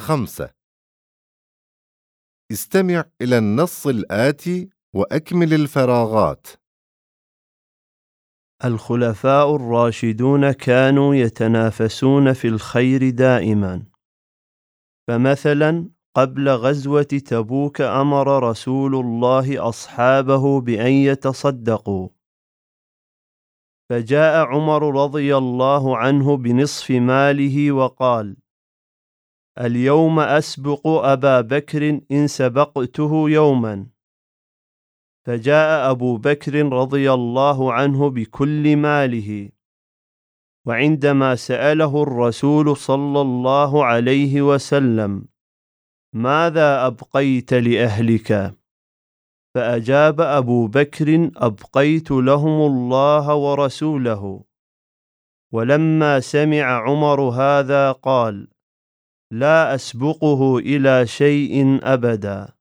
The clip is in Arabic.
خمسة. استمع إلى النص الآتي وأكمل الفراغات. الخلفاء الراشدون كانوا يتنافسون في الخير دائما. فمثلا قبل غزوة تبوك أمر رسول الله أصحابه بأن يتصدقوا. فجاء عمر رضي الله عنه بنصف ماله وقال اليوم أسبق أبا بكر إن سبقته يوما. فجاء أبو بكر رضي الله عنه بكل ماله. وعندما سأله الرسول صلى الله عليه وسلم ماذا أبقيت لأهلك؟ فأجاب أبو بكر أبقيت لهم الله ورسوله. ولما سمع عمر هذا قال لا أسبقه إلى شيء أبدا.